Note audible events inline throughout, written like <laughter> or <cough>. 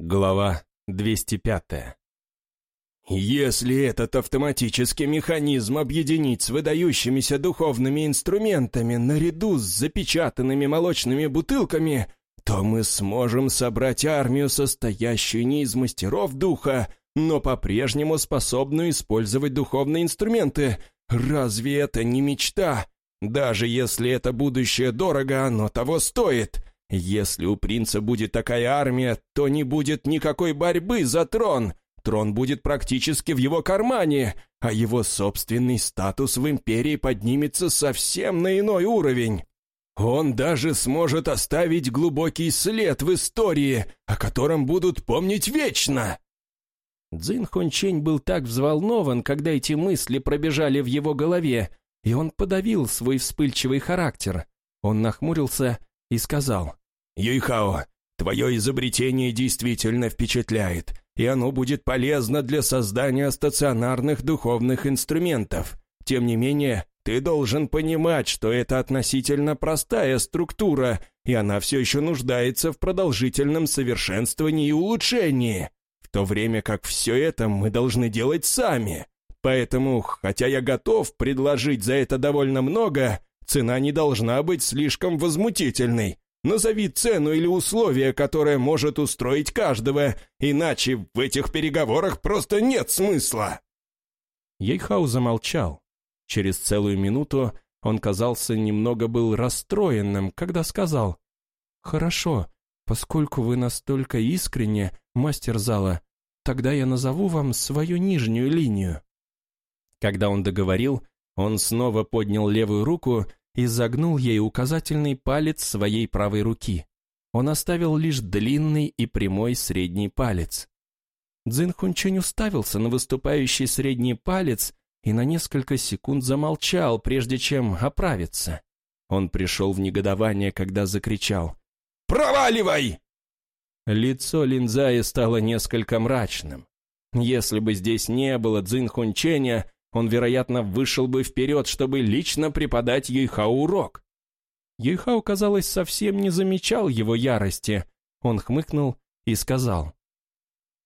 Глава 205 Если этот автоматический механизм объединить с выдающимися духовными инструментами наряду с запечатанными молочными бутылками, то мы сможем собрать армию, состоящую не из мастеров духа, но по-прежнему способную использовать духовные инструменты. Разве это не мечта? Даже если это будущее дорого, оно того стоит. Если у принца будет такая армия, то не будет никакой борьбы за трон. Трон будет практически в его кармане, а его собственный статус в империи поднимется совсем на иной уровень. Он даже сможет оставить глубокий след в истории, о котором будут помнить вечно. Цзин Хунчень был так взволнован, когда эти мысли пробежали в его голове, и он подавил свой вспыльчивый характер. Он нахмурился и сказал, «Юйхао, твое изобретение действительно впечатляет, и оно будет полезно для создания стационарных духовных инструментов. Тем не менее, ты должен понимать, что это относительно простая структура, и она все еще нуждается в продолжительном совершенствовании и улучшении, в то время как все это мы должны делать сами. Поэтому, хотя я готов предложить за это довольно много, цена не должна быть слишком возмутительной. Назови цену или условие, которое может устроить каждого, иначе в этих переговорах просто нет смысла». Ейхау замолчал. Через целую минуту он казался немного был расстроенным, когда сказал, «Хорошо, поскольку вы настолько искренне, мастер зала, тогда я назову вам свою нижнюю линию». Когда он договорил, он снова поднял левую руку и загнул ей указательный палец своей правой руки. Он оставил лишь длинный и прямой средний палец. Цзин Хунчень уставился на выступающий средний палец и на несколько секунд замолчал, прежде чем оправиться. Он пришел в негодование, когда закричал «Проваливай!» Лицо Линзая стало несколько мрачным. Если бы здесь не было Цзин Хунченя, он, вероятно, вышел бы вперед, чтобы лично преподать Юйхау урок. Юйхау, казалось, совсем не замечал его ярости. Он хмыкнул и сказал,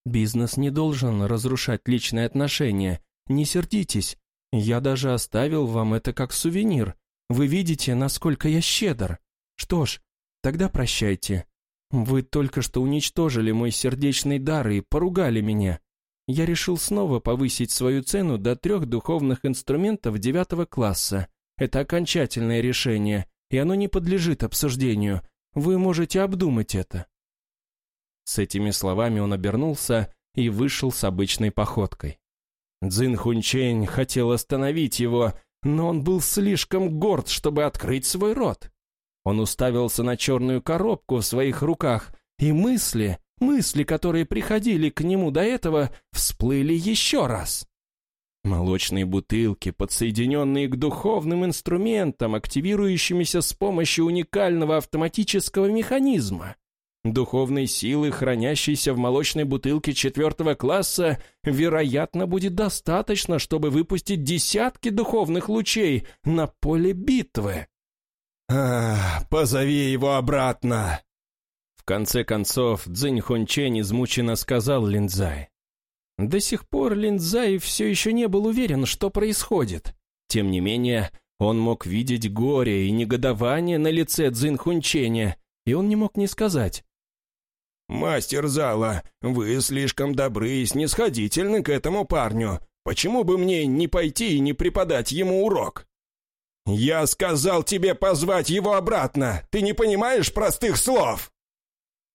«Бизнес не должен разрушать личные отношения. Не сердитесь. Я даже оставил вам это как сувенир. Вы видите, насколько я щедр. Что ж, тогда прощайте. Вы только что уничтожили мой сердечный дар и поругали меня я решил снова повысить свою цену до трех духовных инструментов девятого класса. Это окончательное решение, и оно не подлежит обсуждению. Вы можете обдумать это». С этими словами он обернулся и вышел с обычной походкой. Цзин Хунчень хотел остановить его, но он был слишком горд, чтобы открыть свой рот. Он уставился на черную коробку в своих руках, и мысли, Мысли, которые приходили к нему до этого, всплыли еще раз. Молочные бутылки, подсоединенные к духовным инструментам, активирующимися с помощью уникального автоматического механизма. Духовной силы, хранящейся в молочной бутылке четвертого класса, вероятно, будет достаточно, чтобы выпустить десятки духовных лучей на поле битвы. «А, позови его обратно!» В конце концов, Цзинь Хунчень измученно сказал Линзай. До сих пор Линзай все еще не был уверен, что происходит. Тем не менее, он мог видеть горе и негодование на лице Цзин Хунченя, и он не мог не сказать. «Мастер зала, вы слишком добры и снисходительны к этому парню. Почему бы мне не пойти и не преподать ему урок?» «Я сказал тебе позвать его обратно! Ты не понимаешь простых слов!» —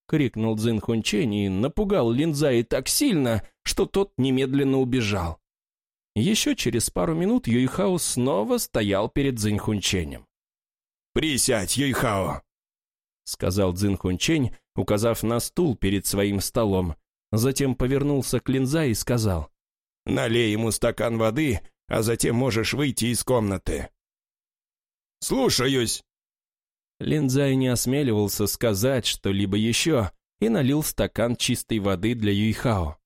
крикнул Цзин Хунчень и напугал Линзаи так сильно, что тот немедленно убежал. Еще через пару минут Юйхао снова стоял перед Цзин Хунченем. «Присядь, Юйхао!» — сказал Цзин Хунчень, указав на стул перед своим столом. Затем повернулся к Линзаи и сказал. «Налей ему стакан воды, а затем можешь выйти из комнаты». «Слушаюсь!» Линзай не осмеливался сказать что-либо еще и налил стакан чистой воды для Юйхао.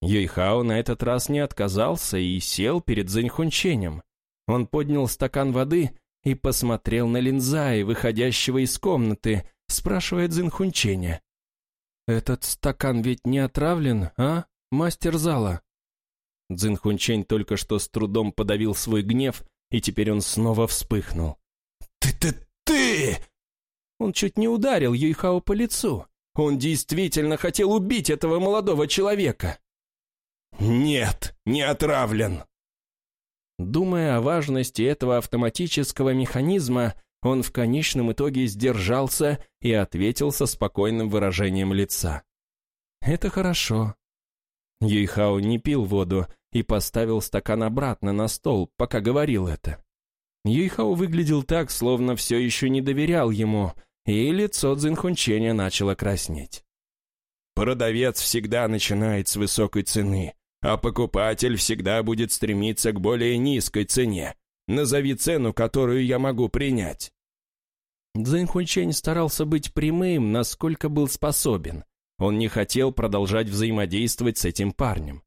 Юйхао на этот раз не отказался и сел перед Зэньхунченем. Он поднял стакан воды и посмотрел на Линзая, выходящего из комнаты, спрашивая Цзинхунченя. Этот стакан ведь не отравлен, а, мастер зала?» Цзин Хунчень только что с трудом подавил свой гнев, и теперь он снова вспыхнул. «Ты-ты-ты!» Он чуть не ударил Юйхао по лицу. Он действительно хотел убить этого молодого человека. «Нет, не отравлен!» Думая о важности этого автоматического механизма, он в конечном итоге сдержался и ответил со спокойным выражением лица. «Это хорошо». Юйхао не пил воду и поставил стакан обратно на стол, пока говорил это. Юйхао выглядел так, словно все еще не доверял ему, и лицо Цзинхунченя начало краснеть. «Продавец всегда начинает с высокой цены, а покупатель всегда будет стремиться к более низкой цене. Назови цену, которую я могу принять». Цзинхунчень старался быть прямым, насколько был способен. Он не хотел продолжать взаимодействовать с этим парнем.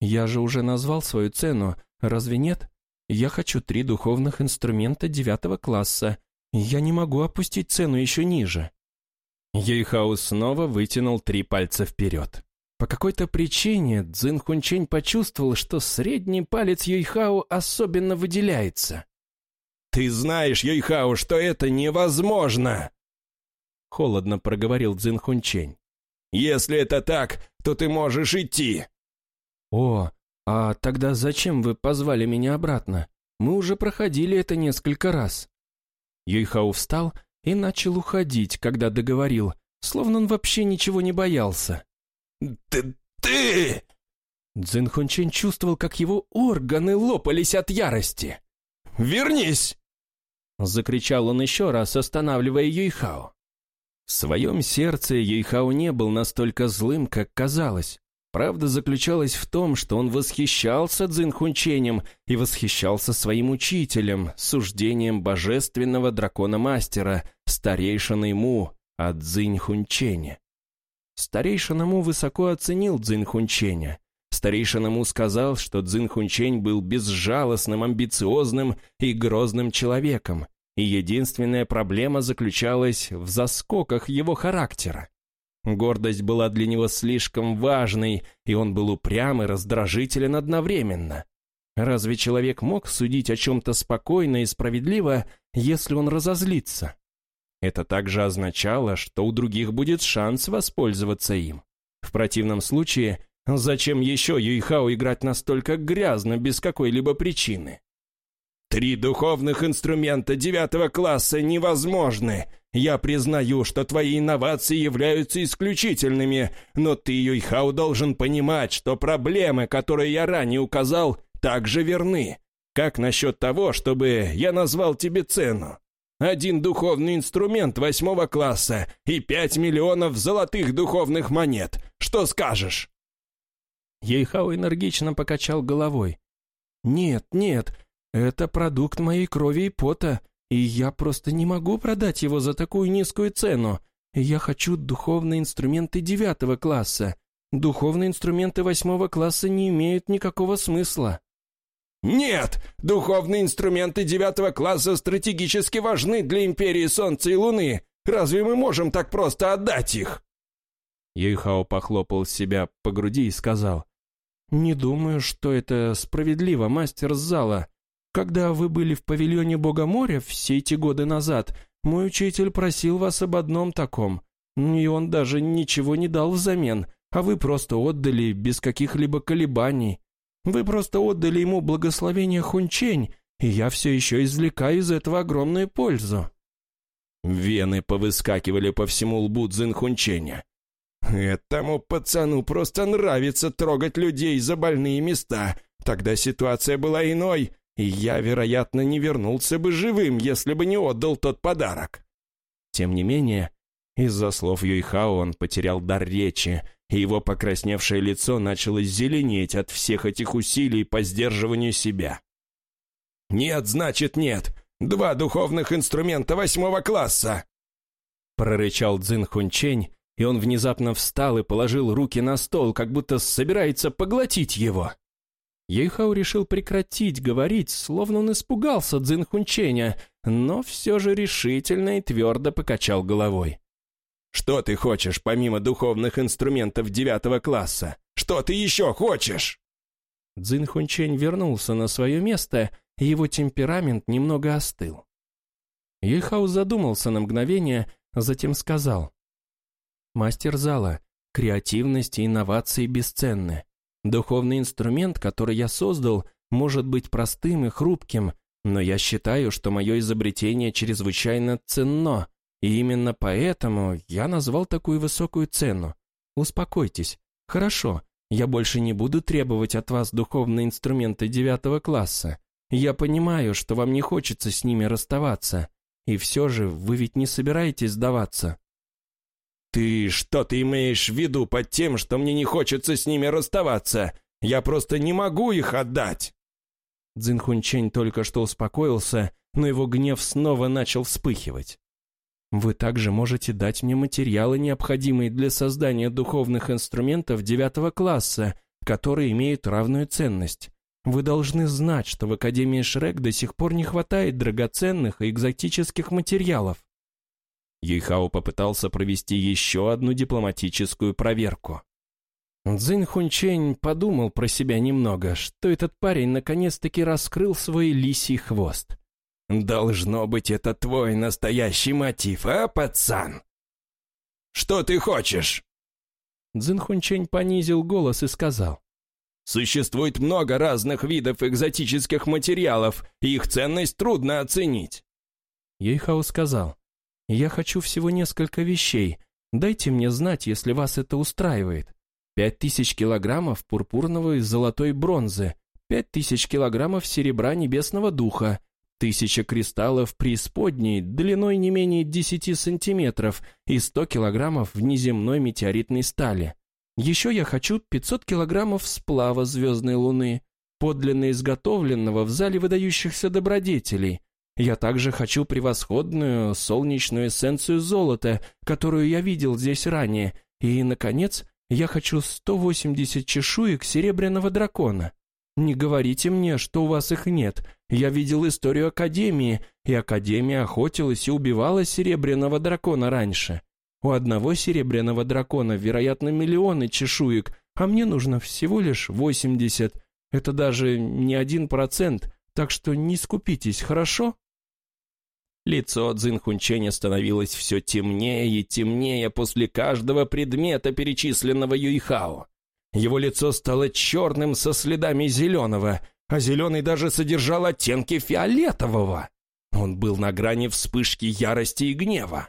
«Я же уже назвал свою цену, разве нет? Я хочу три духовных инструмента девятого класса, я не могу опустить цену еще ниже». Ейхау снова вытянул три пальца вперед. По какой-то причине Цзин Хунчень почувствовал, что средний палец Юйхао особенно выделяется. «Ты знаешь, Юйхао, что это невозможно!» Холодно проговорил Цзин Хунчень. «Если это так, то ты можешь идти!» «О, а тогда зачем вы позвали меня обратно? Мы уже проходили это несколько раз». Юйхау встал и начал уходить, когда договорил, словно он вообще ничего не боялся. «Ты... ты...» Цзин Хунчен чувствовал, как его органы лопались от ярости. «Вернись!» Закричал он еще раз, останавливая Юйхао. В своем сердце Юйхао не был настолько злым, как казалось. Правда заключалась в том, что он восхищался Цзинхунченем и восхищался своим учителем, суждением божественного дракона-мастера, старейшиной Му о Цзиньхунчене. Старейшина Му высоко оценил Цзинхунченя. Старейшина Му сказал, что Цзинхунчень был безжалостным, амбициозным и грозным человеком, и единственная проблема заключалась в заскоках его характера. Гордость была для него слишком важной, и он был упрям и раздражителен одновременно. Разве человек мог судить о чем-то спокойно и справедливо, если он разозлится? Это также означало, что у других будет шанс воспользоваться им. В противном случае, зачем еще Юйхао играть настолько грязно, без какой-либо причины? «Три духовных инструмента девятого класса невозможны!» Я признаю, что твои инновации являются исключительными, но ты, Юйхау, должен понимать, что проблемы, которые я ранее указал, также верны. Как насчет того, чтобы я назвал тебе цену? Один духовный инструмент восьмого класса и пять миллионов золотых духовных монет. Что скажешь?» Ейхау энергично покачал головой. «Нет, нет, это продукт моей крови и пота. И я просто не могу продать его за такую низкую цену. Я хочу духовные инструменты девятого класса. Духовные инструменты восьмого класса не имеют никакого смысла». «Нет! Духовные инструменты девятого класса стратегически важны для Империи Солнца и Луны. Разве мы можем так просто отдать их?» Юйхао похлопал себя по груди и сказал, «Не думаю, что это справедливо, мастер зала. Когда вы были в павильоне Бога моря все эти годы назад, мой учитель просил вас об одном таком, и он даже ничего не дал взамен, а вы просто отдали без каких-либо колебаний. Вы просто отдали ему благословение Хунчень, и я все еще извлекаю из этого огромную пользу». Вены повыскакивали по всему лбу Цзин Хунченя. «Этому пацану просто нравится трогать людей за больные места. Тогда ситуация была иной и я, вероятно, не вернулся бы живым, если бы не отдал тот подарок. Тем не менее, из-за слов Юйхао он потерял дар речи, и его покрасневшее лицо начало зеленеть от всех этих усилий по сдерживанию себя. «Нет, значит нет! Два духовных инструмента восьмого класса!» Прорычал Цзин Хунчень, и он внезапно встал и положил руки на стол, как будто собирается поглотить его. Ейхау решил прекратить говорить, словно он испугался Цзин Хунченя, но все же решительно и твердо покачал головой. Что ты хочешь помимо духовных инструментов девятого класса? Что ты еще хочешь?» Цзин Хунчень вернулся на свое место, и его темперамент немного остыл. Юйхао задумался на мгновение, затем сказал. «Мастер зала, креативность и инновации бесценны. Духовный инструмент, который я создал, может быть простым и хрупким, но я считаю, что мое изобретение чрезвычайно ценно, и именно поэтому я назвал такую высокую цену. Успокойтесь. Хорошо, я больше не буду требовать от вас духовные инструменты девятого класса. Я понимаю, что вам не хочется с ними расставаться. И все же вы ведь не собираетесь сдаваться. «Ты что ты имеешь в виду под тем, что мне не хочется с ними расставаться? Я просто не могу их отдать!» Цзинхунчень только что успокоился, но его гнев снова начал вспыхивать. «Вы также можете дать мне материалы, необходимые для создания духовных инструментов девятого класса, которые имеют равную ценность. Вы должны знать, что в Академии Шрек до сих пор не хватает драгоценных и экзотических материалов. Юйхао попытался провести еще одну дипломатическую проверку. Цзинь Хунчень подумал про себя немного, что этот парень наконец-таки раскрыл свой лисий хвост. «Должно быть, это твой настоящий мотив, а, пацан?» «Что ты хочешь?» Цзин Хунчень понизил голос и сказал. «Существует много разных видов экзотических материалов, и их ценность трудно оценить». Ейхао сказал. Я хочу всего несколько вещей. Дайте мне знать, если вас это устраивает. Пять тысяч килограммов пурпурного и золотой бронзы, пять тысяч килограммов серебра небесного духа, тысяча кристаллов преисподней длиной не менее десяти сантиметров и сто килограммов внеземной метеоритной стали. Еще я хочу пятьсот килограммов сплава звездной луны, подлинно изготовленного в зале выдающихся добродетелей, я также хочу превосходную солнечную эссенцию золота, которую я видел здесь ранее. И, наконец, я хочу 180 чешуек серебряного дракона. Не говорите мне, что у вас их нет. Я видел историю Академии, и Академия охотилась и убивала серебряного дракона раньше. У одного серебряного дракона, вероятно, миллионы чешуек, а мне нужно всего лишь 80. Это даже не один процент, так что не скупитесь, хорошо?» Лицо Цзинхунченя становилось все темнее и темнее после каждого предмета, перечисленного Юйхао. Его лицо стало черным со следами зеленого, а зеленый даже содержал оттенки фиолетового. Он был на грани вспышки ярости и гнева.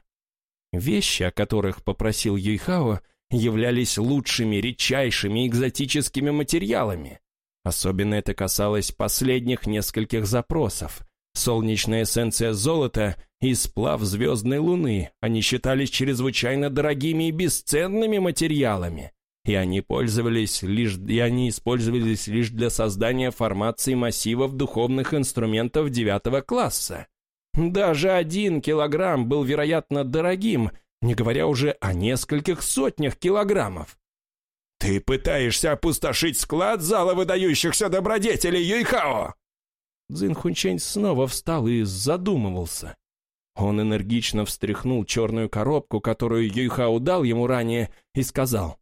Вещи, о которых попросил Юйхао, являлись лучшими, редчайшими экзотическими материалами. Особенно это касалось последних нескольких запросов, Солнечная эссенция золота и сплав звездной луны, они считались чрезвычайно дорогими и бесценными материалами, и они пользовались лишь, и они использовались лишь для создания формации массивов духовных инструментов девятого класса. Даже один килограмм был, вероятно, дорогим, не говоря уже о нескольких сотнях килограммов. «Ты пытаешься опустошить склад зала выдающихся добродетелей Юйхао!» Цзин Хунчень снова встал и задумывался. Он энергично встряхнул черную коробку, которую Юйхао дал ему ранее, и сказал.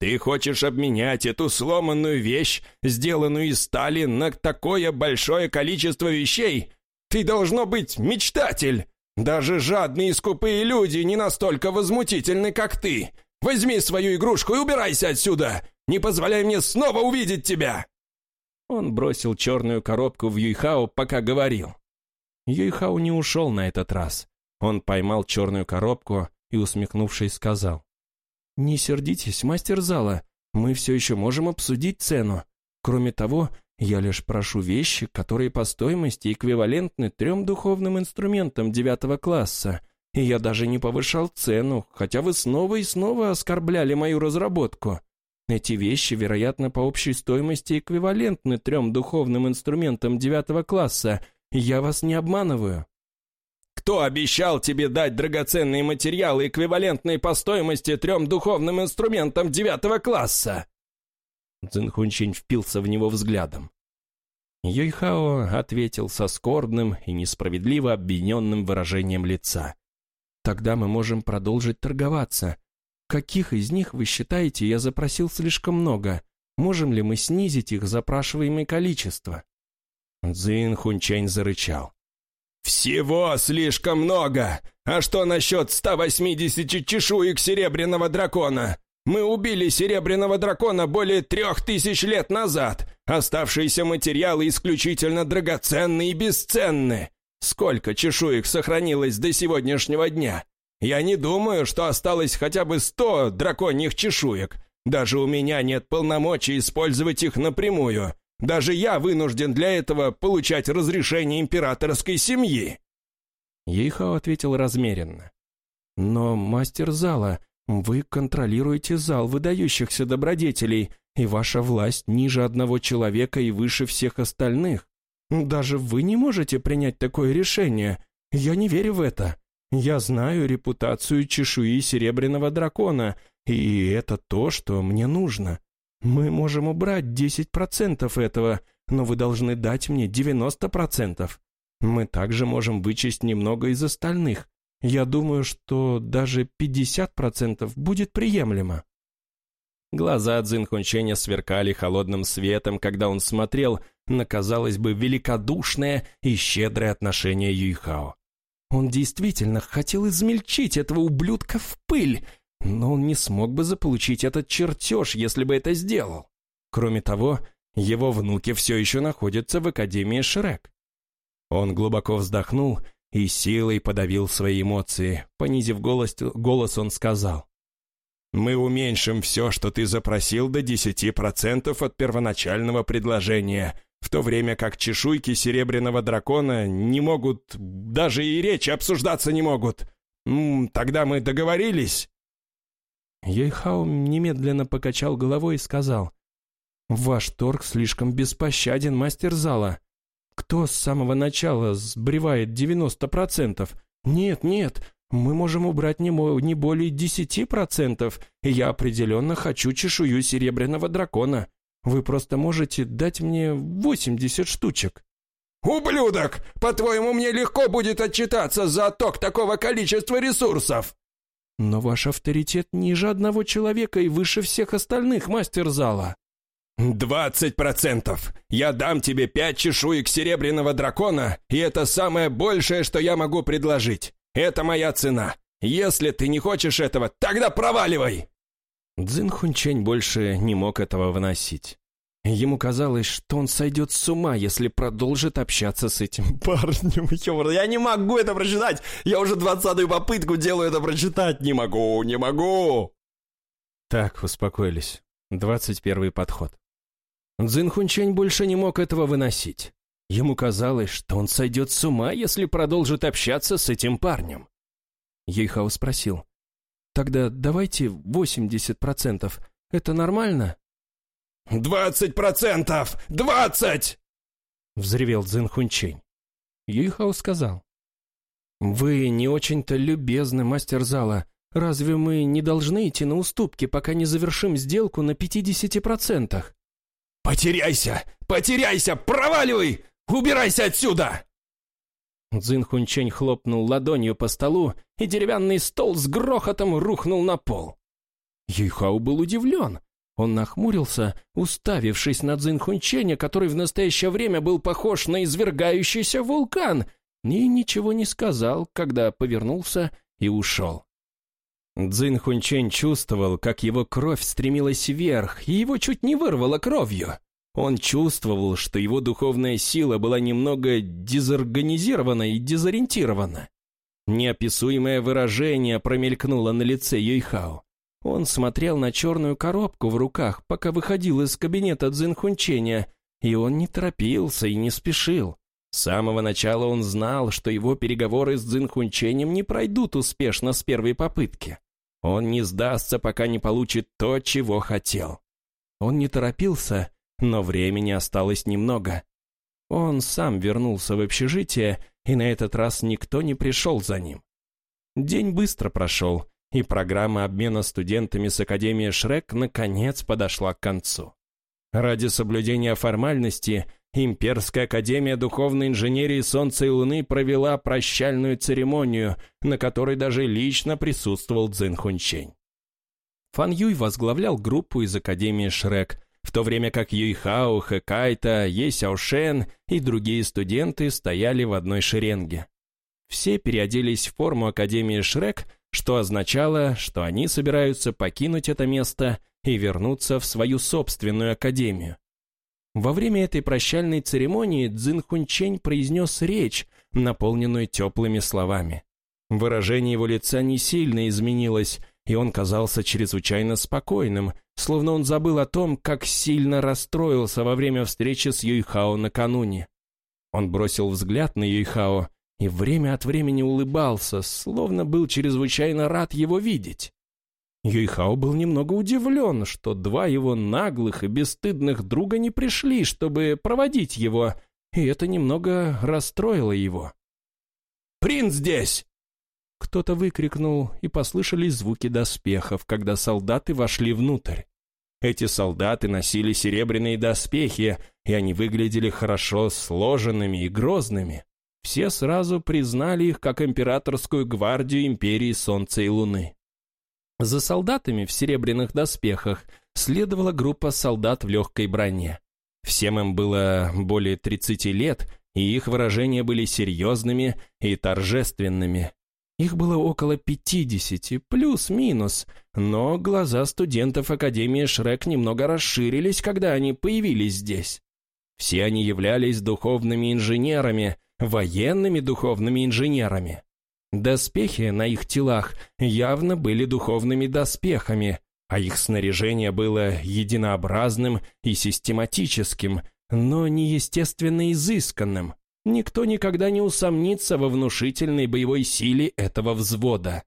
«Ты хочешь обменять эту сломанную вещь, сделанную из стали, на такое большое количество вещей? Ты должно быть мечтатель! Даже жадные и скупые люди не настолько возмутительны, как ты! Возьми свою игрушку и убирайся отсюда! Не позволяй мне снова увидеть тебя!» Он бросил черную коробку в Юйхао, пока говорил. Юйхао не ушел на этот раз. Он поймал черную коробку и, усмехнувшись, сказал. «Не сердитесь, мастер зала, мы все еще можем обсудить цену. Кроме того, я лишь прошу вещи, которые по стоимости эквивалентны трем духовным инструментам девятого класса, и я даже не повышал цену, хотя вы снова и снова оскорбляли мою разработку. Эти вещи, вероятно, по общей стоимости эквивалентны трем духовным инструментам девятого класса. Я вас не обманываю». «Кто обещал тебе дать драгоценные материалы, эквивалентные по стоимости трем духовным инструментам девятого класса?» Цинхунчин впился в него взглядом. Юйхао ответил со скорбным и несправедливо обвиненным выражением лица. Тогда мы можем продолжить торговаться. Каких из них, вы считаете, я запросил слишком много? Можем ли мы снизить их запрашиваемое количество?» Цзин Хунчень зарычал. «Всего слишком много! А что насчет 180 чешуек серебряного дракона? Мы убили серебряного дракона более трех тысяч лет назад. Оставшиеся материалы исключительно драгоценны и бесценны. Сколько чешуек сохранилось до сегодняшнего дня? Я не думаю, что осталось хотя бы сто драконьих чешуек. Даже у меня нет полномочий использовать их напрямую. Даже я вынужден для этого получать разрешение императорской семьи». Ейхао ответил размеренно. «Но, мастер зала, вы контролируете зал выдающихся добродетелей, и ваша власть ниже одного человека и выше всех остальных. Даже вы не можете принять такое решение. Я не верю в это. Я знаю репутацию чешуи серебряного дракона, и это то, что мне нужно. Мы можем убрать 10% этого, но вы должны дать мне 90%. Мы также можем вычесть немного из остальных. Я думаю, что даже 50% будет приемлемо. Глаза Цзинхунченя сверкали холодным светом, когда он смотрел на, казалось бы, великодушное и щедрое отношение Юйхао. Он действительно хотел измельчить этого ублюдка в пыль, но он не смог бы заполучить этот чертеж, если бы это сделал. Кроме того, его внуки все еще находятся в Академии Шрек. Он глубоко вздохнул и силой подавил свои эмоции. Понизив голос, голос он сказал. Мы уменьшим все, что ты запросил, до 10% от первоначального предложения, в то время как чешуйки серебряного дракона не могут, даже и речи обсуждаться не могут. М тогда мы договорились?» Ейхау немедленно покачал головой и сказал, «Ваш торг слишком беспощаден, мастер зала. Кто с самого начала сбривает 90%? Нет, нет, мы можем убрать не, не более десяти процентов, и я определенно хочу чешую серебряного дракона. Вы просто можете дать мне восемьдесят штучек». «Ублюдок! По-твоему, мне легко будет отчитаться за отток такого количества ресурсов?» «Но ваш авторитет ниже одного человека и выше всех остальных, мастер зала». «Двадцать процентов! Я дам тебе пять чешуек серебряного дракона, и это самое большее, что я могу предложить. Это моя цена. Если ты не хочешь этого, тогда проваливай!» Цзин Хунчень больше не мог этого выносить. Ему казалось, что он сойдет с ума, если продолжит общаться с этим <laughs> парнем. Я не могу это прочитать! Я уже двадцатую попытку делаю это прочитать! Не могу, не могу! Так, успокоились. Двадцать первый подход. Цзин Хунчень больше не мог этого выносить. Ему казалось, что он сойдет с ума, если продолжит общаться с этим парнем. Ейхао спросил. «Тогда давайте 80%. Это нормально?» «Двадцать процентов! Двадцать!» Взревел Цзин Хунчень. Юйхао сказал. «Вы не очень-то любезны, мастер зала. Разве мы не должны идти на уступки, пока не завершим сделку на 50%? «Потеряйся! Потеряйся! Проваливай! Убирайся отсюда!» Цзин Хунчень хлопнул ладонью по столу, и деревянный стол с грохотом рухнул на пол. Юйхао был удивлен. Он нахмурился, уставившись на Цзин Хунченя, который в настоящее время был похож на извергающийся вулкан, и ничего не сказал, когда повернулся и ушел. Цзин Хунчень чувствовал, как его кровь стремилась вверх, и его чуть не вырвало кровью. Он чувствовал, что его духовная сила была немного дезорганизирована и дезориентирована. Неописуемое выражение промелькнуло на лице Юйхао. Он смотрел на черную коробку в руках, пока выходил из кабинета Цзинхунченя, и он не торопился и не спешил. С самого начала он знал, что его переговоры с Цзинхунченем не пройдут успешно с первой попытки. Он не сдастся, пока не получит то, чего хотел. Он не торопился но времени осталось немного. Он сам вернулся в общежитие, и на этот раз никто не пришел за ним. День быстро прошел, и программа обмена студентами с Академии Шрек наконец подошла к концу. Ради соблюдения формальности Имперская академия духовной инженерии Солнца и Луны провела прощальную церемонию, на которой даже лично присутствовал Цзин Хунчень. Фан Юй возглавлял группу из Академии Шрек, в то время как Юйхао, Хэкайта, Е Сяошен и другие студенты стояли в одной шеренге. Все переоделись в форму Академии Шрек, что означало, что они собираются покинуть это место и вернуться в свою собственную академию. Во время этой прощальной церемонии Цзин Хунчень произнес речь, наполненную теплыми словами. Выражение его лица не сильно изменилось, и он казался чрезвычайно спокойным, словно он забыл о том, как сильно расстроился во время встречи с Юйхао накануне. Он бросил взгляд на Юйхао и время от времени улыбался, словно был чрезвычайно рад его видеть. Юйхао был немного удивлен, что два его наглых и бесстыдных друга не пришли, чтобы проводить его, и это немного расстроило его. «Принц здесь!» Кто-то выкрикнул, и послышались звуки доспехов, когда солдаты вошли внутрь. Эти солдаты носили серебряные доспехи, и они выглядели хорошо сложенными и грозными. Все сразу признали их как императорскую гвардию империи Солнца и Луны. За солдатами в серебряных доспехах следовала группа солдат в легкой броне. Всем им было более 30 лет, и их выражения были серьезными и торжественными. Их было около 50, плюс-минус, но глаза студентов Академии Шрек немного расширились, когда они появились здесь. Все они являлись духовными инженерами, военными духовными инженерами. Доспехи на их телах явно были духовными доспехами, а их снаряжение было единообразным и систематическим, но неестественно изысканным. Никто никогда не усомнится во внушительной боевой силе этого взвода.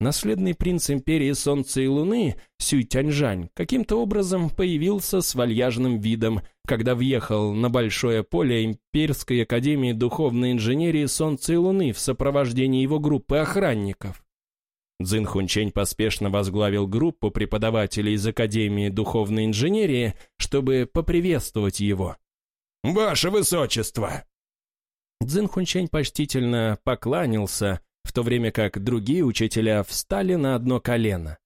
Наследный принц империи Солнца и Луны, Сюй Тяньжань, каким-то образом появился с вальяжным видом, когда въехал на большое поле Имперской Академии Духовной Инженерии Солнца и Луны в сопровождении его группы охранников. Цзин Хунчень поспешно возглавил группу преподавателей из Академии Духовной Инженерии, чтобы поприветствовать его. «Ваше Высочество!» Цзин Хунчень почтительно покланялся, в то время как другие учителя встали на одно колено.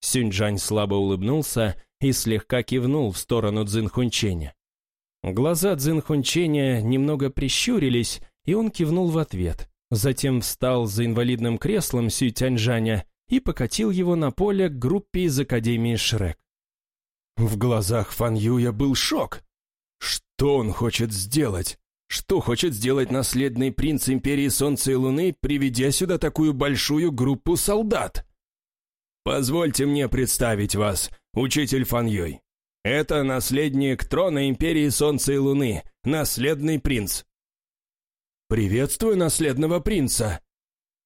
Сюньчжань слабо улыбнулся и слегка кивнул в сторону Цзинхунченя. Глаза Цзинхунченя немного прищурились, и он кивнул в ответ. Затем встал за инвалидным креслом Сюй и покатил его на поле к группе из Академии Шрек. В глазах Фан Юя был шок. Что он хочет сделать? Что хочет сделать наследный принц Империи Солнца и Луны, приведя сюда такую большую группу солдат? Позвольте мне представить вас, учитель Фан Юй. Это наследник трона Империи Солнца и Луны, наследный принц. «Приветствую наследного принца!»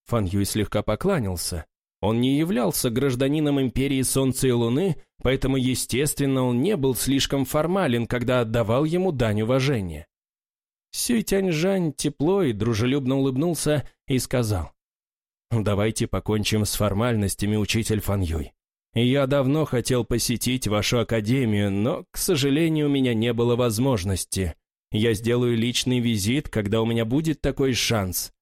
Фан Юй слегка покланялся. Он не являлся гражданином Империи Солнца и Луны, поэтому, естественно, он не был слишком формален, когда отдавал ему дань уважения. Сюй Тяньжань тепло и дружелюбно улыбнулся и сказал, «Давайте покончим с формальностями, учитель Фан Юй. Я давно хотел посетить вашу академию, но, к сожалению, у меня не было возможности. Я сделаю личный визит, когда у меня будет такой шанс».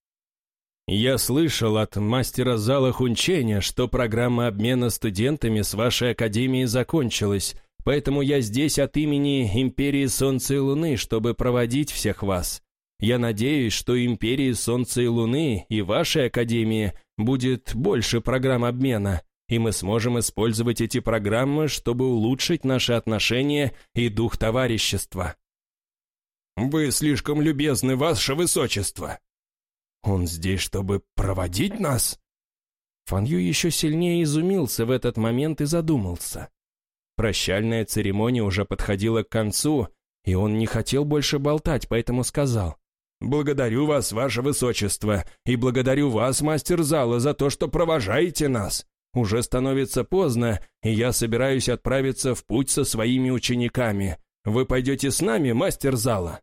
Я слышал от мастера зала Хунченя, что программа обмена студентами с вашей академией закончилась, Поэтому я здесь от имени Империи Солнца и Луны, чтобы проводить всех вас. Я надеюсь, что Империи Солнца и Луны и вашей Академии будет больше программ обмена, и мы сможем использовать эти программы, чтобы улучшить наши отношения и дух товарищества. Вы слишком любезны, ваше высочество. Он здесь, чтобы проводить нас? Фан Ю еще сильнее изумился в этот момент и задумался. Прощальная церемония уже подходила к концу, и он не хотел больше болтать, поэтому сказал. «Благодарю вас, ваше высочество, и благодарю вас, мастер зала, за то, что провожаете нас. Уже становится поздно, и я собираюсь отправиться в путь со своими учениками. Вы пойдете с нами, мастер зала?»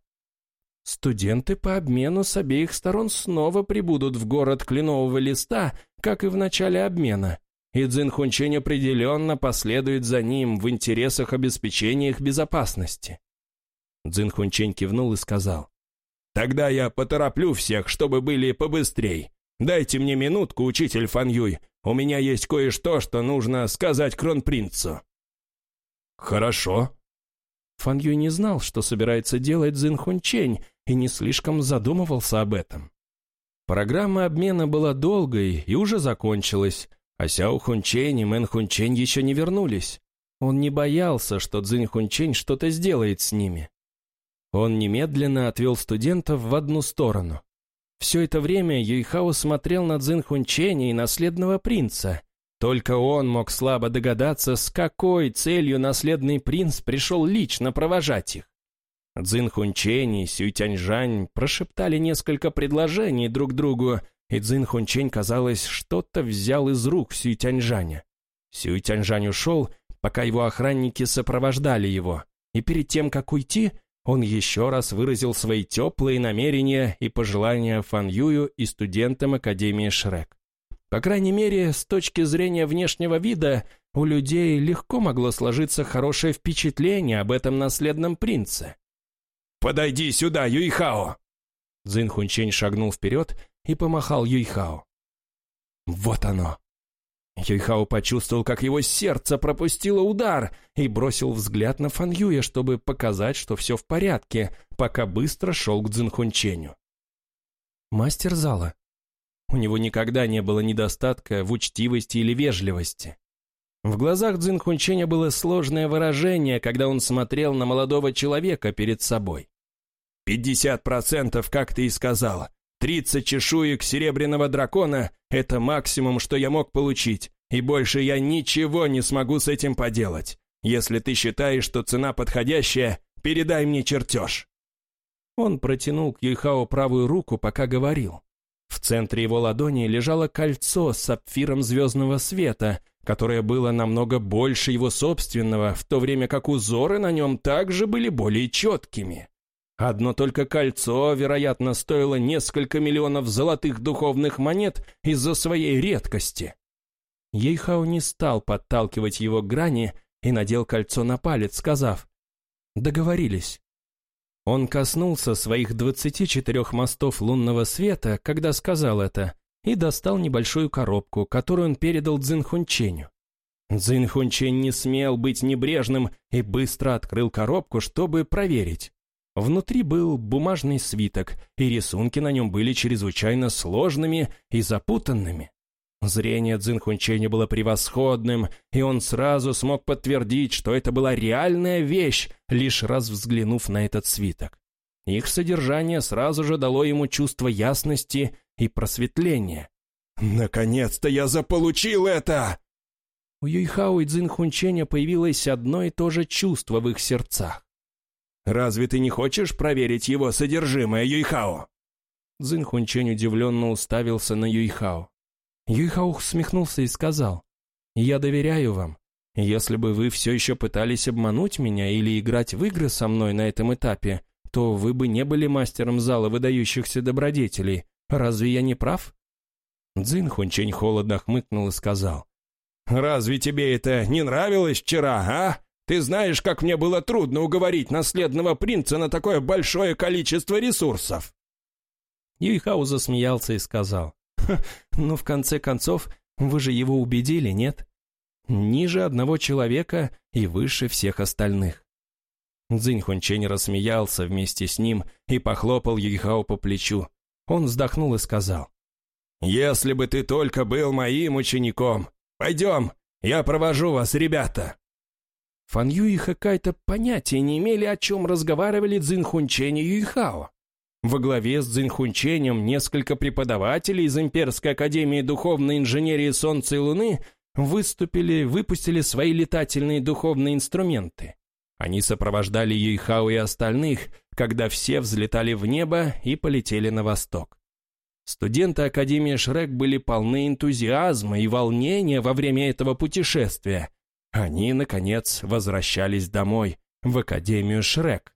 Студенты по обмену с обеих сторон снова прибудут в город Кленового листа, как и в начале обмена и Цзин Хунчень определенно последует за ним в интересах обеспечения их безопасности. Цзин Хунчень кивнул и сказал. «Тогда я потороплю всех, чтобы были побыстрей. Дайте мне минутку, учитель Фан Юй. У меня есть кое-что, что нужно сказать кронпринцу». «Хорошо». Фан Юй не знал, что собирается делать Цзин Хунчень, и не слишком задумывался об этом. Программа обмена была долгой и уже закончилась, а Сяо Хунчень и Мэн Хунчень еще не вернулись. Он не боялся, что Цзинь Хунчень что-то сделает с ними. Он немедленно отвел студентов в одну сторону. Все это время Юйхао смотрел на Цзин Хунченя и наследного принца. Только он мог слабо догадаться, с какой целью наследный принц пришел лично провожать их. Цзин Хунчень и Сюй Тяньжань прошептали несколько предложений друг другу, и Цзин Хунчень, казалось, что-то взял из рук Сюй Тяньжаня. Сюй Тяньжань ушел, пока его охранники сопровождали его, и перед тем, как уйти, он еще раз выразил свои теплые намерения и пожелания Фан Юю и студентам Академии Шрек. По крайней мере, с точки зрения внешнего вида, у людей легко могло сложиться хорошее впечатление об этом наследном принце. «Подойди сюда, Юйхао!» Цзин Хунчень шагнул вперед и помахал Юйхао. Вот оно. Юйхао почувствовал, как его сердце пропустило удар и бросил взгляд на Фан Юя, чтобы показать, что все в порядке, пока быстро шел к Цзинхунченю. Мастер зала. У него никогда не было недостатка в учтивости или вежливости. В глазах Цзинхунченя было сложное выражение, когда он смотрел на молодого человека перед собой. «Пятьдесят процентов, как ты и сказала. Тридцать чешуек серебряного дракона — это максимум, что я мог получить, и больше я ничего не смогу с этим поделать. Если ты считаешь, что цена подходящая, передай мне чертеж». Он протянул к Юйхао правую руку, пока говорил. В центре его ладони лежало кольцо с сапфиром звездного света, которое было намного больше его собственного, в то время как узоры на нем также были более четкими. Одно только кольцо, вероятно, стоило несколько миллионов золотых духовных монет из-за своей редкости. Ейхау не стал подталкивать его к грани и надел кольцо на палец, сказав «Договорились». Он коснулся своих 24 мостов лунного света, когда сказал это, и достал небольшую коробку, которую он передал Цзинхунченю. Цзинхунчень не смел быть небрежным и быстро открыл коробку, чтобы проверить. Внутри был бумажный свиток, и рисунки на нем были чрезвычайно сложными и запутанными. Зрение Цзинхунченя было превосходным, и он сразу смог подтвердить, что это была реальная вещь, лишь раз взглянув на этот свиток. Их содержание сразу же дало ему чувство ясности и просветления. «Наконец-то я заполучил это!» У Юйхао и Цзинхунченя появилось одно и то же чувство в их сердцах. Разве ты не хочешь проверить его содержимое, Юйхао?» Цзин Хунчень удивленно уставился на Юйхао. Юйхао усмехнулся и сказал, «Я доверяю вам. Если бы вы все еще пытались обмануть меня или играть в игры со мной на этом этапе, то вы бы не были мастером зала выдающихся добродетелей. Разве я не прав?» Цзин Хунчень холодно хмыкнул и сказал, «Разве тебе это не нравилось вчера, а?» Ты знаешь, как мне было трудно уговорить наследного принца на такое большое количество ресурсов!» Юйхау засмеялся и сказал, «Ну, в конце концов, вы же его убедили, нет? Ниже одного человека и выше всех остальных». Цзинь рассмеялся вместе с ним и похлопал Юйхао по плечу. Он вздохнул и сказал, «Если бы ты только был моим учеником! Пойдем, я провожу вас, ребята!» Фан Ю и Хэкайто понятия не имели, о чем разговаривали Цзинхунчень и Юйхао. Во главе с Цзинхунченем несколько преподавателей из Имперской Академии Духовной Инженерии Солнца и Луны выступили, выпустили свои летательные духовные инструменты. Они сопровождали Юйхао и остальных, когда все взлетали в небо и полетели на восток. Студенты Академии Шрек были полны энтузиазма и волнения во время этого путешествия, они, наконец, возвращались домой, в Академию Шрек.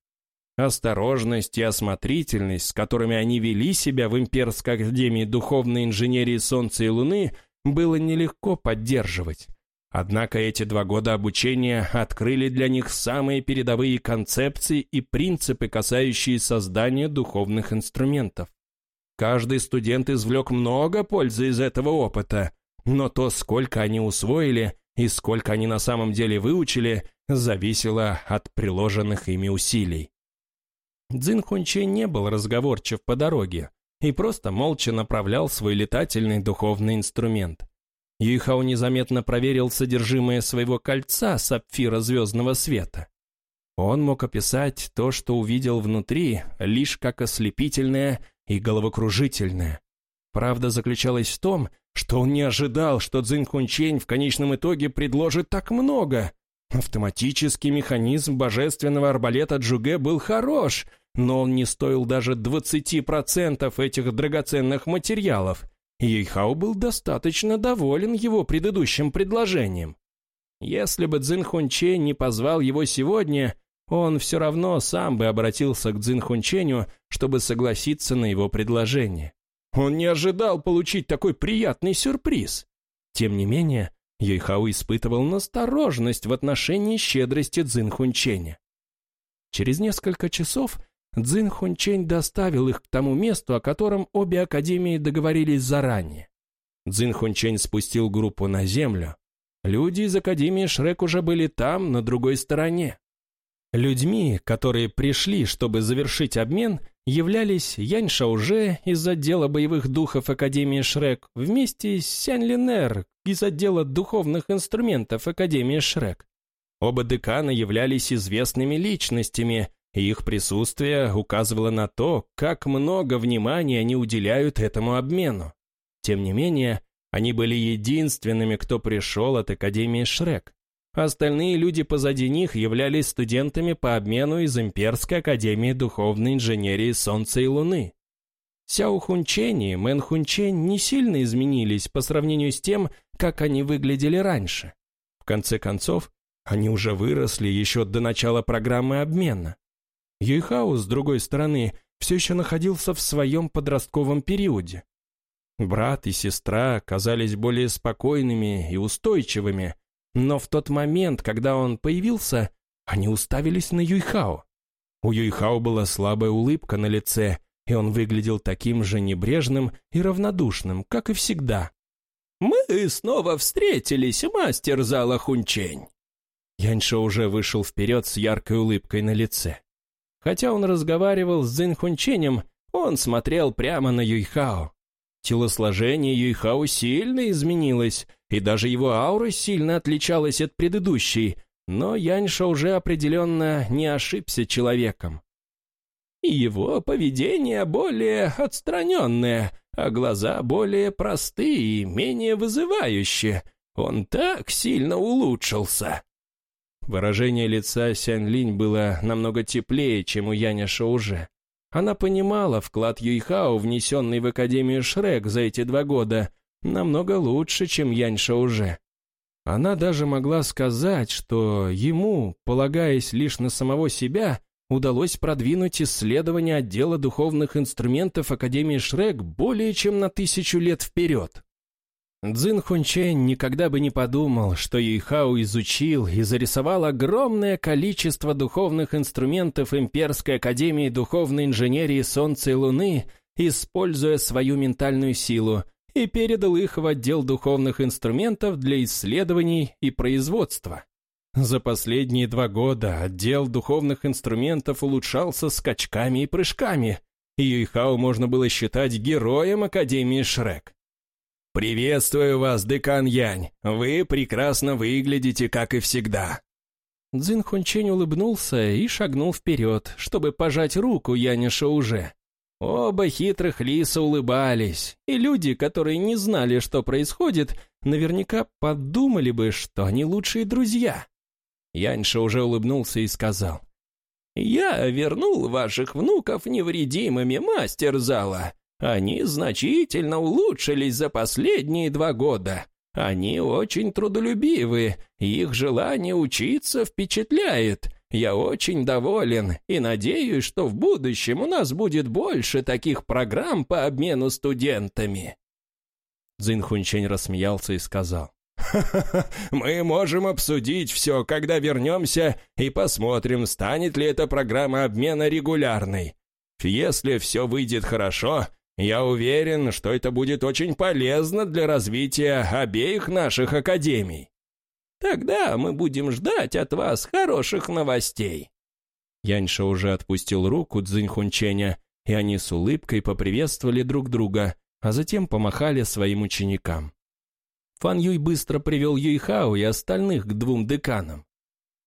Осторожность и осмотрительность, с которыми они вели себя в Имперской Академии Духовной Инженерии Солнца и Луны, было нелегко поддерживать. Однако эти два года обучения открыли для них самые передовые концепции и принципы, касающие создания духовных инструментов. Каждый студент извлек много пользы из этого опыта, но то, сколько они усвоили и сколько они на самом деле выучили, зависело от приложенных ими усилий. Цзин Хунче не был разговорчив по дороге и просто молча направлял свой летательный духовный инструмент. Юйхао незаметно проверил содержимое своего кольца сапфира звездного света. Он мог описать то, что увидел внутри, лишь как ослепительное и головокружительное. Правда заключалась в том, что он не ожидал, что Цзин Хунчень в конечном итоге предложит так много. Автоматический механизм божественного арбалета Джуге был хорош, но он не стоил даже 20% этих драгоценных материалов – Ейхау был достаточно доволен его предыдущим предложением. Если бы Цзин Хунче не позвал его сегодня, он все равно сам бы обратился к Цзин Хунченю, чтобы согласиться на его предложение. Он не ожидал получить такой приятный сюрприз. Тем не менее, Юйхао испытывал настороженность в отношении щедрости Цзин Хунченя. Через несколько часов Цзин Хунчень доставил их к тому месту, о котором обе академии договорились заранее. Цзин Хунчень спустил группу на землю. Люди из Академии Шрек уже были там, на другой стороне. Людьми, которые пришли, чтобы завершить обмен, являлись Янь Шауже из отдела боевых духов Академии Шрек вместе с Сянь Линер из отдела духовных инструментов Академии Шрек. Оба декана являлись известными личностями, их присутствие указывало на то, как много внимания они уделяют этому обмену. Тем не менее, они были единственными, кто пришел от Академии Шрек. Остальные люди позади них являлись студентами по обмену из Имперской Академии Духовной Инженерии Солнца и Луны. Сяо Хунчень и Мэн Хунчень не сильно изменились по сравнению с тем, как они выглядели раньше. В конце концов, они уже выросли еще до начала программы обмена. Юйхао, с другой стороны, все еще находился в своем подростковом периоде. Брат и сестра казались более спокойными и устойчивыми, но в тот момент, когда он появился, они уставились на Юйхао. У Юйхао была слабая улыбка на лице, и он выглядел таким же небрежным и равнодушным, как и всегда. «Мы снова встретились, мастер зала Хунчень!» Яньша уже вышел вперед с яркой улыбкой на лице. Хотя он разговаривал с Цзин Хунченем, он смотрел прямо на Юйхао. Телосложение Юйхао сильно изменилось, и даже его аура сильно отличалась от предыдущей, но Яньша уже определенно не ошибся человеком. Его поведение более отстраненное, а глаза более простые и менее вызывающие. Он так сильно улучшился. Выражение лица Сянь Линь было намного теплее, чем у Яня Шоуже. Она понимала вклад Юйхао, внесенный в Академию Шрек за эти два года, намного лучше, чем Янь Шоуже. Она даже могла сказать, что ему, полагаясь лишь на самого себя, удалось продвинуть исследование отдела духовных инструментов Академии Шрек более чем на тысячу лет вперед. Цзин Хунчэнь никогда бы не подумал, что Юйхао изучил и зарисовал огромное количество духовных инструментов Имперской Академии Духовной Инженерии Солнца и Луны, используя свою ментальную силу, и передал их в отдел духовных инструментов для исследований и производства. За последние два года отдел духовных инструментов улучшался скачками и прыжками, и Юйхао можно было считать героем Академии Шрек. «Приветствую вас, декан Янь. Вы прекрасно выглядите, как и всегда». Цзин Хунчень улыбнулся и шагнул вперед, чтобы пожать руку Яня Шоуже. Оба хитрых лиса улыбались, и люди, которые не знали, что происходит, наверняка подумали бы, что они лучшие друзья. Яньша уже улыбнулся и сказал, «Я вернул ваших внуков невредимыми, мастер зала. Они значительно улучшились за последние два года. Они очень трудолюбивы, их желание учиться впечатляет. Я очень доволен и надеюсь, что в будущем у нас будет больше таких программ по обмену студентами». Цзин Хунчень рассмеялся и сказал. Ха-ха-ха, мы можем обсудить все, когда вернемся, и посмотрим, станет ли эта программа обмена регулярной. Если все выйдет хорошо, я уверен, что это будет очень полезно для развития обеих наших академий. Тогда мы будем ждать от вас хороших новостей». Яньша уже отпустил руку Цзиньхунченя, и они с улыбкой поприветствовали друг друга, а затем помахали своим ученикам. Фан Юй быстро привел Юйхао и остальных к двум деканам.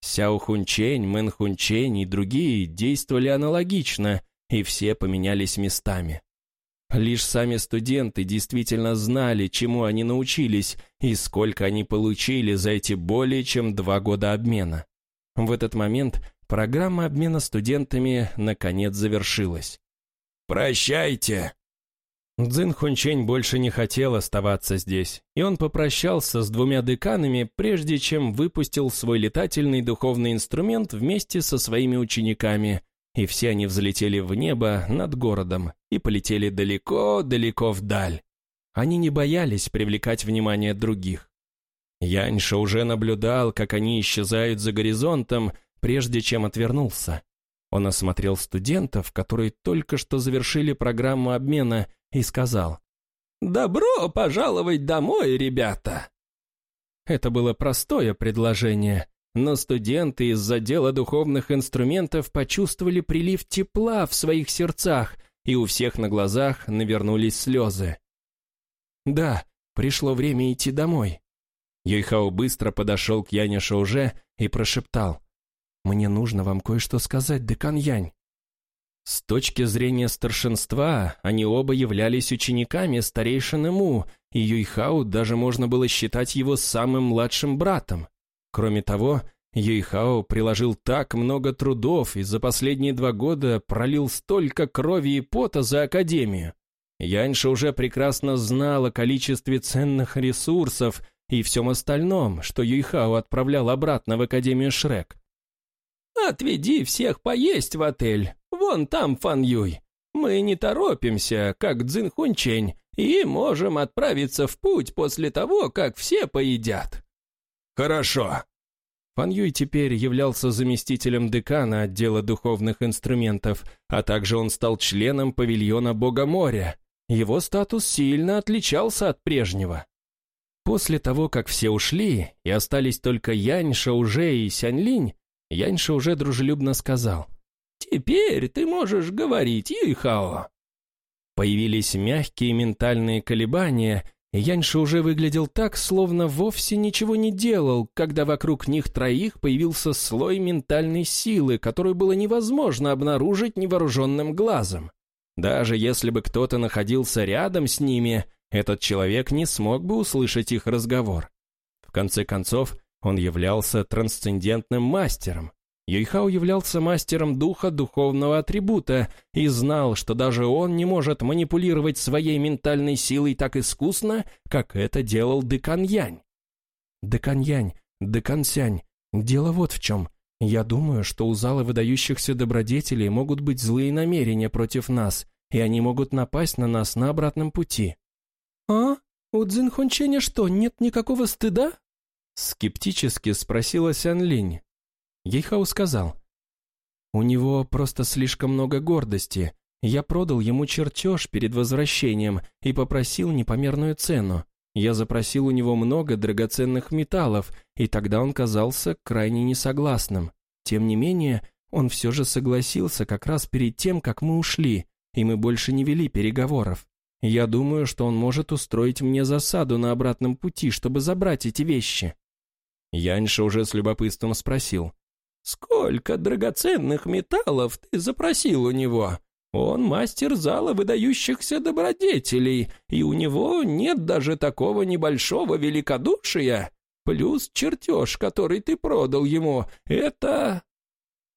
Сяо Хунчень, Мэн Хунчень и другие действовали аналогично, и все поменялись местами. Лишь сами студенты действительно знали, чему они научились и сколько они получили за эти более чем два года обмена. В этот момент программа обмена студентами наконец завершилась. «Прощайте!» Цзин Хунчень больше не хотел оставаться здесь, и он попрощался с двумя деканами, прежде чем выпустил свой летательный духовный инструмент вместе со своими учениками и все они взлетели в небо над городом и полетели далеко-далеко вдаль. Они не боялись привлекать внимание других. Яньша уже наблюдал, как они исчезают за горизонтом, прежде чем отвернулся. Он осмотрел студентов, которые только что завершили программу обмена, и сказал «Добро пожаловать домой, ребята!» Это было простое предложение, но студенты из отдела духовных инструментов почувствовали прилив тепла в своих сердцах, и у всех на глазах навернулись слезы. «Да, пришло время идти домой». Юйхао быстро подошел к Яне Шауже и прошептал. «Мне нужно вам кое-что сказать, декан Янь». С точки зрения старшинства, они оба являлись учениками старейшины Му, и Юйхао даже можно было считать его самым младшим братом. Кроме того, Юйхао приложил так много трудов и за последние два года пролил столько крови и пота за Академию. Яньша уже прекрасно знал о количестве ценных ресурсов и всем остальном, что Юйхао отправлял обратно в Академию Шрек. «Отведи всех поесть в отель, вон там Фан Юй. Мы не торопимся, как Цзин Хунчень, и можем отправиться в путь после того, как все поедят». «Хорошо». Фан Юй теперь являлся заместителем декана отдела духовных инструментов, а также он стал членом павильона Бога моря. Его статус сильно отличался от прежнего. После того, как все ушли, и остались только Янь, Шауже и Сяньлинь, Янь Шауже дружелюбно сказал, «Теперь ты можешь говорить, Юйхао». Появились мягкие ментальные колебания, Яньша уже выглядел так, словно вовсе ничего не делал, когда вокруг них троих появился слой ментальной силы, которую было невозможно обнаружить невооруженным глазом. Даже если бы кто-то находился рядом с ними, этот человек не смог бы услышать их разговор. В конце концов, он являлся трансцендентным мастером, Юйхао являлся мастером духа духовного атрибута и знал, что даже он не может манипулировать своей ментальной силой так искусно, как это делал Деканьянь. Деканьянь, Декансянь, дело вот в чем. Я думаю, что у зала выдающихся добродетелей могут быть злые намерения против нас, и они могут напасть на нас на обратном пути. «А? У Цзинхунченя что, нет никакого стыда?» Скептически спросила Сян Линь. Ейхау сказал, «У него просто слишком много гордости. Я продал ему чертеж перед возвращением и попросил непомерную цену. Я запросил у него много драгоценных металлов, и тогда он казался крайне несогласным. Тем не менее, он все же согласился как раз перед тем, как мы ушли, и мы больше не вели переговоров. Я думаю, что он может устроить мне засаду на обратном пути, чтобы забрать эти вещи». Яньша уже с любопытством спросил, «Сколько драгоценных металлов ты запросил у него? Он мастер зала выдающихся добродетелей, и у него нет даже такого небольшого великодушия. Плюс чертеж, который ты продал ему, это...»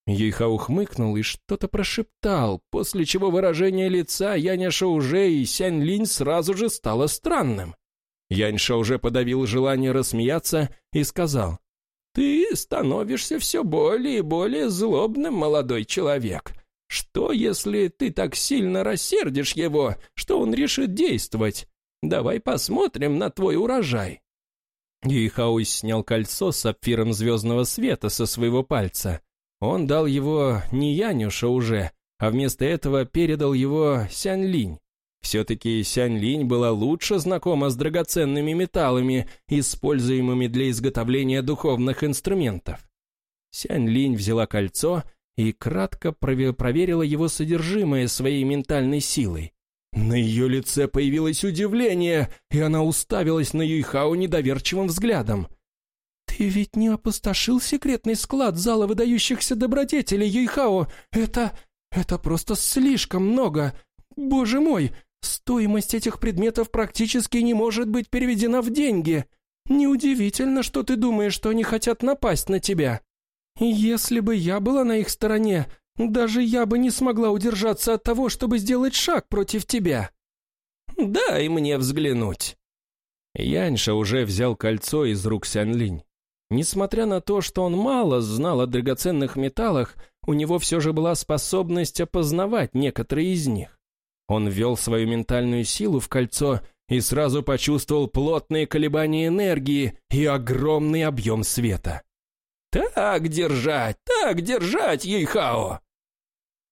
Ейха ухмыкнул и что-то прошептал, после чего выражение лица Яняша уже и Сянь Линь сразу же стало странным. Яньша уже подавил желание рассмеяться и сказал, ты становишься все более и более злобным, молодой человек. Что, если ты так сильно рассердишь его, что он решит действовать? Давай посмотрим на твой урожай». Юйхао снял кольцо с сапфиром звездного света со своего пальца. Он дал его не Янюша уже, а вместо этого передал его Сянь Линь. Все-таки Сянь Линь была лучше знакома с драгоценными металлами, используемыми для изготовления духовных инструментов. Сянь Линь взяла кольцо и кратко проверила его содержимое своей ментальной силой. На ее лице появилось удивление, и она уставилась на Юйхао недоверчивым взглядом. «Ты ведь не опустошил секретный склад зала выдающихся добродетелей, Юйхао? Это... это просто слишком много! Боже мой, стоимость этих предметов практически не может быть переведена в деньги! Неудивительно, что ты думаешь, что они хотят напасть на тебя!» «Если бы я была на их стороне, даже я бы не смогла удержаться от того, чтобы сделать шаг против тебя». «Дай мне взглянуть». Яньша уже взял кольцо из рук Сянлинь. Несмотря на то, что он мало знал о драгоценных металлах, у него все же была способность опознавать некоторые из них. Он ввел свою ментальную силу в кольцо и сразу почувствовал плотные колебания энергии и огромный объем света. «Так держать, так держать, Юйхао!»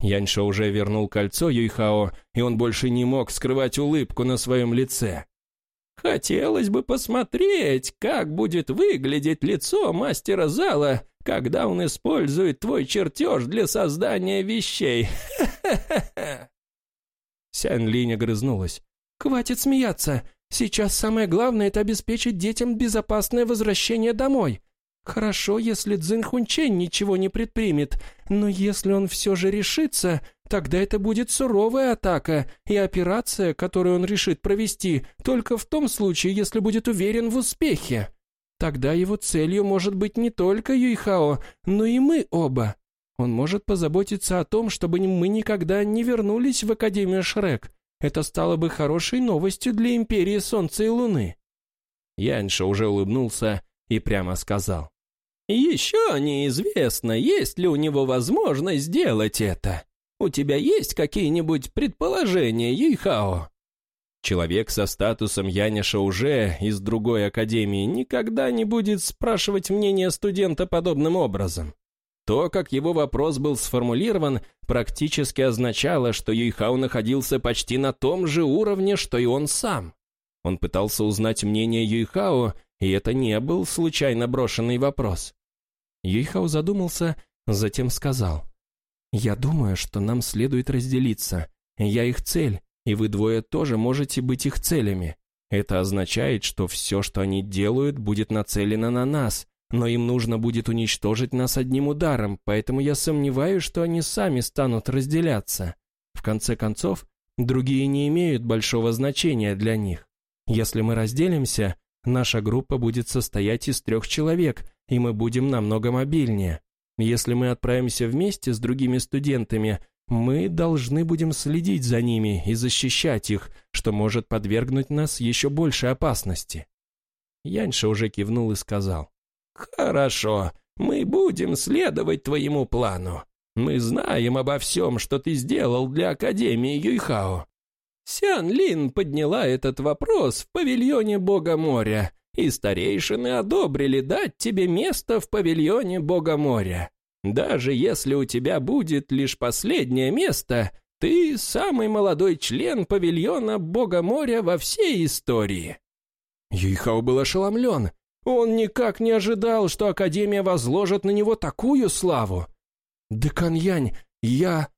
Яньша уже вернул кольцо Юйхао, и он больше не мог скрывать улыбку на своем лице. «Хотелось бы посмотреть, как будет выглядеть лицо мастера зала, когда он использует твой чертеж для создания вещей. <laughs> Сянь Линь огрызнулась. «Хватит смеяться. Сейчас самое главное — это обеспечить детям безопасное возвращение домой. Хорошо, если Цзин Хунчень ничего не предпримет, но если он все же решится, тогда это будет суровая атака и операция, которую он решит провести, только в том случае, если будет уверен в успехе. Тогда его целью может быть не только Юйхао, но и мы оба. Он может позаботиться о том, чтобы мы никогда не вернулись в Академию Шрек. Это стало бы хорошей новостью для Империи Солнца и Луны». Яньша уже улыбнулся и прямо сказал. Еще неизвестно, есть ли у него возможность сделать это. У тебя есть какие-нибудь предположения, Юйхао?» Человек со статусом Яниша уже из другой академии никогда не будет спрашивать мнение студента подобным образом. То, как его вопрос был сформулирован, практически означало, что Юйхао находился почти на том же уровне, что и он сам. Он пытался узнать мнение Юйхао, и это не был случайно брошенный вопрос. Юйхао задумался, затем сказал. «Я думаю, что нам следует разделиться. Я их цель, и вы двое тоже можете быть их целями. Это означает, что все, что они делают, будет нацелено на нас, но им нужно будет уничтожить нас одним ударом, поэтому я сомневаюсь, что они сами станут разделяться. В конце концов, другие не имеют большого значения для них. Если мы разделимся, наша группа будет состоять из трех человек, и мы будем намного мобильнее. Если мы отправимся вместе с другими студентами, мы должны будем следить за ними и защищать их, что может подвергнуть нас еще большей опасности». Яньша уже кивнул и сказал. «Хорошо, мы будем следовать твоему плану. Мы знаем обо всем, что ты сделал для Академии Юйхао. Сян Лин подняла этот вопрос в павильоне Бога моря, и старейшины одобрили дать тебе место в павильоне Бога моря. Даже если у тебя будет лишь последнее место, ты самый молодой член павильона Бога моря во всей истории». Юйхао был ошеломлен. Он никак не ожидал, что Академия возложит на него такую славу. «Декан Янь, я...»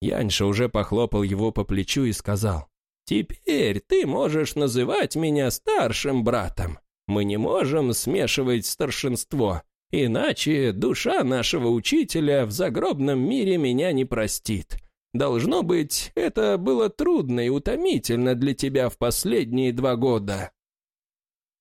Яньша уже похлопал его по плечу и сказал. Теперь ты можешь называть меня старшим братом. Мы не можем смешивать старшинство, иначе душа нашего учителя в загробном мире меня не простит. Должно быть, это было трудно и утомительно для тебя в последние два года».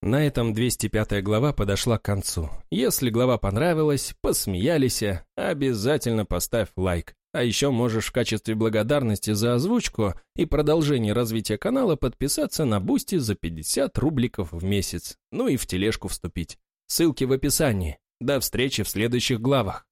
На этом 205 глава подошла к концу. Если глава понравилась, посмеялись, обязательно поставь лайк. А еще можешь в качестве благодарности за озвучку и продолжение развития канала подписаться на Boosty за 50 рубликов в месяц, ну и в тележку вступить. Ссылки в описании. До встречи в следующих главах.